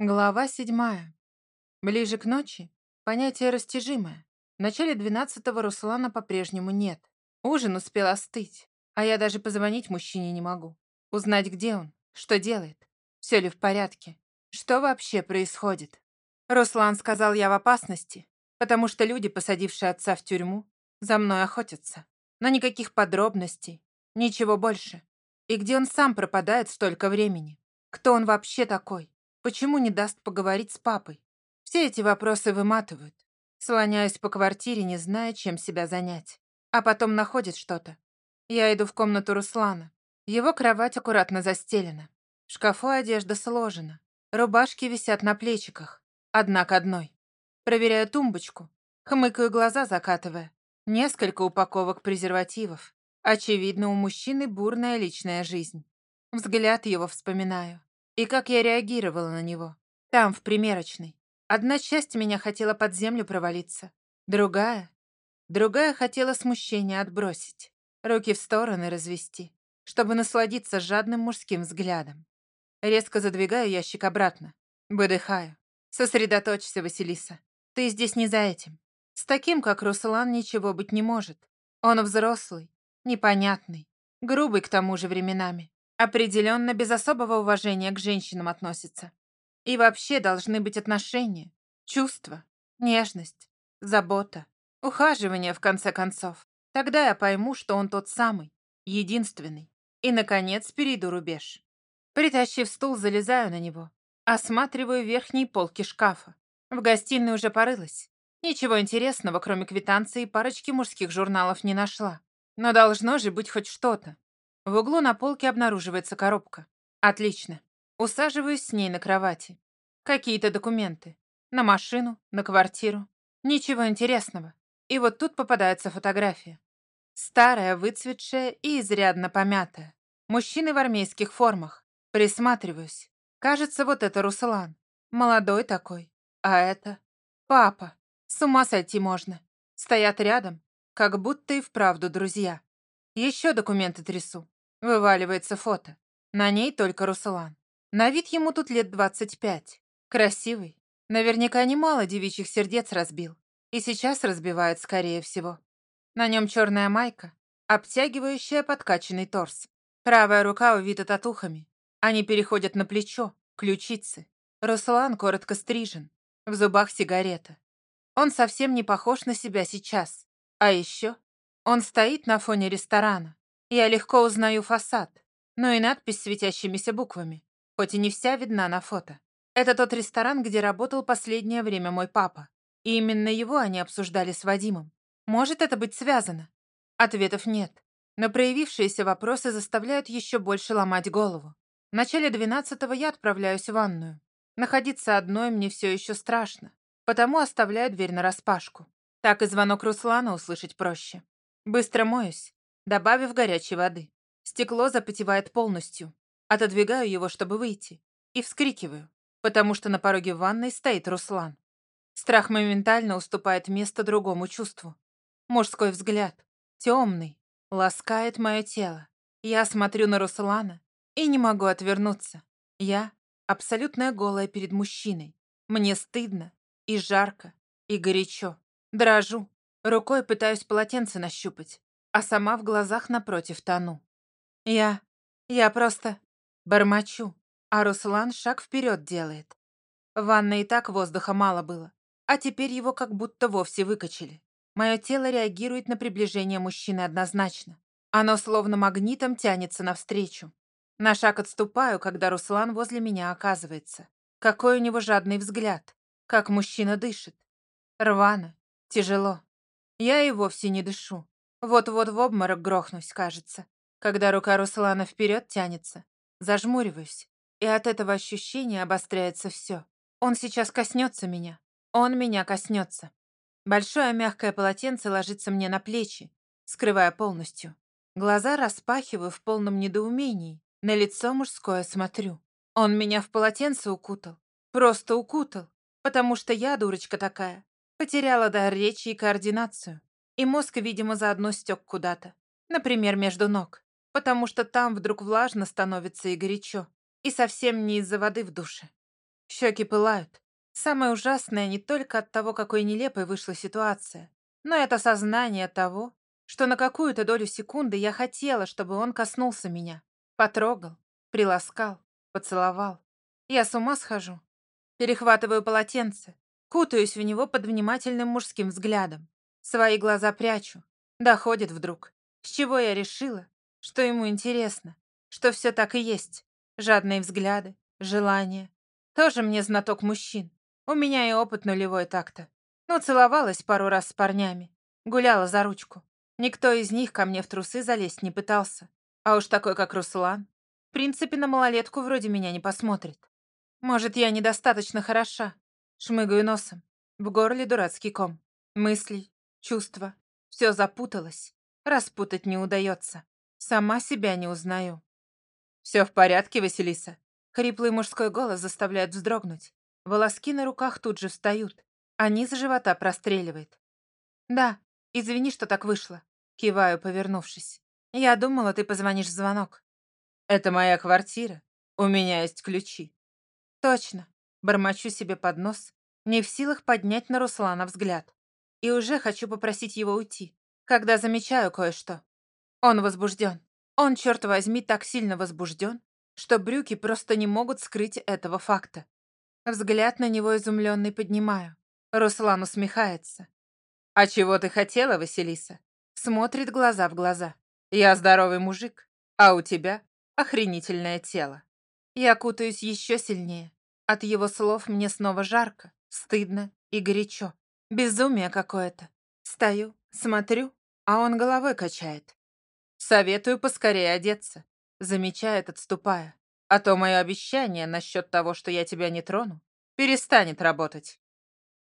Глава седьмая. Ближе к ночи. Понятие растяжимое. В начале двенадцатого Руслана по-прежнему нет. Ужин успел остыть, а я даже позвонить мужчине не могу. Узнать, где он, что делает, все ли в порядке, что вообще происходит. Руслан сказал, я в опасности, потому что люди, посадившие отца в тюрьму, за мной охотятся. Но никаких подробностей, ничего больше. И где он сам пропадает столько времени? Кто он вообще такой? Почему не даст поговорить с папой? Все эти вопросы выматывают. Слоняюсь по квартире, не зная, чем себя занять. А потом находит что-то. Я иду в комнату Руслана. Его кровать аккуратно застелена. В шкафу одежда сложена. Рубашки висят на плечиках. Одна к одной. Проверяю тумбочку. Хмыкаю глаза, закатывая. Несколько упаковок презервативов. Очевидно, у мужчины бурная личная жизнь. Взгляд его вспоминаю. И как я реагировала на него. Там, в примерочной. Одна часть меня хотела под землю провалиться. Другая... Другая хотела смущение отбросить. Руки в стороны развести, чтобы насладиться жадным мужским взглядом. Резко задвигаю ящик обратно. Выдыхаю. Сосредоточься, Василиса. Ты здесь не за этим. С таким, как Руслан, ничего быть не может. Он взрослый, непонятный, грубый к тому же временами. Определенно без особого уважения к женщинам относится. И вообще должны быть отношения, чувства, нежность, забота, ухаживание, в конце концов. Тогда я пойму, что он тот самый, единственный. И, наконец, перейду рубеж. Притащив стул, залезаю на него. Осматриваю верхние полки шкафа. В гостиной уже порылась. Ничего интересного, кроме квитанции и парочки мужских журналов, не нашла. Но должно же быть хоть что-то. В углу на полке обнаруживается коробка. Отлично. Усаживаюсь с ней на кровати. Какие-то документы. На машину, на квартиру. Ничего интересного. И вот тут попадается фотография. Старая, выцветшая и изрядно помятая. Мужчины в армейских формах. Присматриваюсь. Кажется, вот это Руслан. Молодой такой. А это... Папа. С ума сойти можно. Стоят рядом, как будто и вправду друзья. Еще документы трясу. Вываливается фото. На ней только Руслан. На вид ему тут лет 25. Красивый. Наверняка немало девичьих сердец разбил. И сейчас разбивает, скорее всего. На нем черная майка, обтягивающая подкачанный торс. Правая рука увита татухами. Они переходят на плечо, ключицы. Руслан коротко стрижен. В зубах сигарета. Он совсем не похож на себя сейчас. А еще он стоит на фоне ресторана. Я легко узнаю фасад, но и надпись светящимися буквами, хоть и не вся видна на фото. Это тот ресторан, где работал последнее время мой папа. И именно его они обсуждали с Вадимом. Может это быть связано? Ответов нет. Но проявившиеся вопросы заставляют еще больше ломать голову. В начале двенадцатого я отправляюсь в ванную. Находиться одной мне все еще страшно, потому оставляю дверь нараспашку. Так и звонок Руслана услышать проще. Быстро моюсь, добавив горячей воды. Стекло запотевает полностью. Отодвигаю его, чтобы выйти. И вскрикиваю, потому что на пороге ванной стоит Руслан. Страх моментально уступает место другому чувству. Мужской взгляд, темный, ласкает мое тело. Я смотрю на Руслана и не могу отвернуться. Я абсолютно голая перед мужчиной. Мне стыдно и жарко, и горячо. Дрожу. Рукой пытаюсь полотенце нащупать а сама в глазах напротив тону. Я... я просто... бормочу, а Руслан шаг вперед делает. В ванной и так воздуха мало было, а теперь его как будто вовсе выкачали. Мое тело реагирует на приближение мужчины однозначно. Оно словно магнитом тянется навстречу. На шаг отступаю, когда Руслан возле меня оказывается. Какой у него жадный взгляд. Как мужчина дышит. Рвано. Тяжело. Я и вовсе не дышу. Вот-вот в обморок грохнусь, кажется. Когда рука Руслана вперед тянется, зажмуриваюсь, и от этого ощущения обостряется все. Он сейчас коснется меня. Он меня коснется. Большое мягкое полотенце ложится мне на плечи, скрывая полностью. Глаза распахиваю в полном недоумении. На лицо мужское смотрю. Он меня в полотенце укутал. Просто укутал. Потому что я, дурочка такая, потеряла дар речи и координацию. И мозг, видимо, заодно стек куда-то. Например, между ног. Потому что там вдруг влажно становится и горячо. И совсем не из-за воды в душе. Щеки пылают. Самое ужасное не только от того, какой нелепой вышла ситуация, но это сознание того, что на какую-то долю секунды я хотела, чтобы он коснулся меня, потрогал, приласкал, поцеловал. Я с ума схожу. Перехватываю полотенце, кутаюсь в него под внимательным мужским взглядом. Свои глаза прячу. Доходит вдруг. С чего я решила, что ему интересно, что все так и есть. Жадные взгляды, желания. Тоже мне знаток мужчин. У меня и опыт нулевой так-то. Ну, целовалась пару раз с парнями. Гуляла за ручку. Никто из них ко мне в трусы залезть не пытался. А уж такой, как Руслан, в принципе, на малолетку вроде меня не посмотрит. Может, я недостаточно хороша. Шмыгаю носом. В горле дурацкий ком. Мысли, чувства. Все запуталось. Распутать не удается. Сама себя не узнаю. «Все в порядке, Василиса?» Хриплый мужской голос заставляет вздрогнуть. Волоски на руках тут же встают, а низ живота простреливает. «Да, извини, что так вышло», — киваю, повернувшись. «Я думала, ты позвонишь в звонок». «Это моя квартира. У меня есть ключи». «Точно». Бормочу себе под нос, не в силах поднять на Руслана взгляд. И уже хочу попросить его уйти, когда замечаю кое-что. Он возбужден. Он, черт возьми, так сильно возбужден, что брюки просто не могут скрыть этого факта. Взгляд на него изумленный поднимаю. Руслан усмехается. «А чего ты хотела, Василиса?» Смотрит глаза в глаза. «Я здоровый мужик, а у тебя охренительное тело». Я кутаюсь еще сильнее. От его слов мне снова жарко, стыдно и горячо. Безумие какое-то. Стою, смотрю, а он головой качает. Советую поскорее одеться, замечает, отступая. А то мое обещание насчет того, что я тебя не трону, перестанет работать.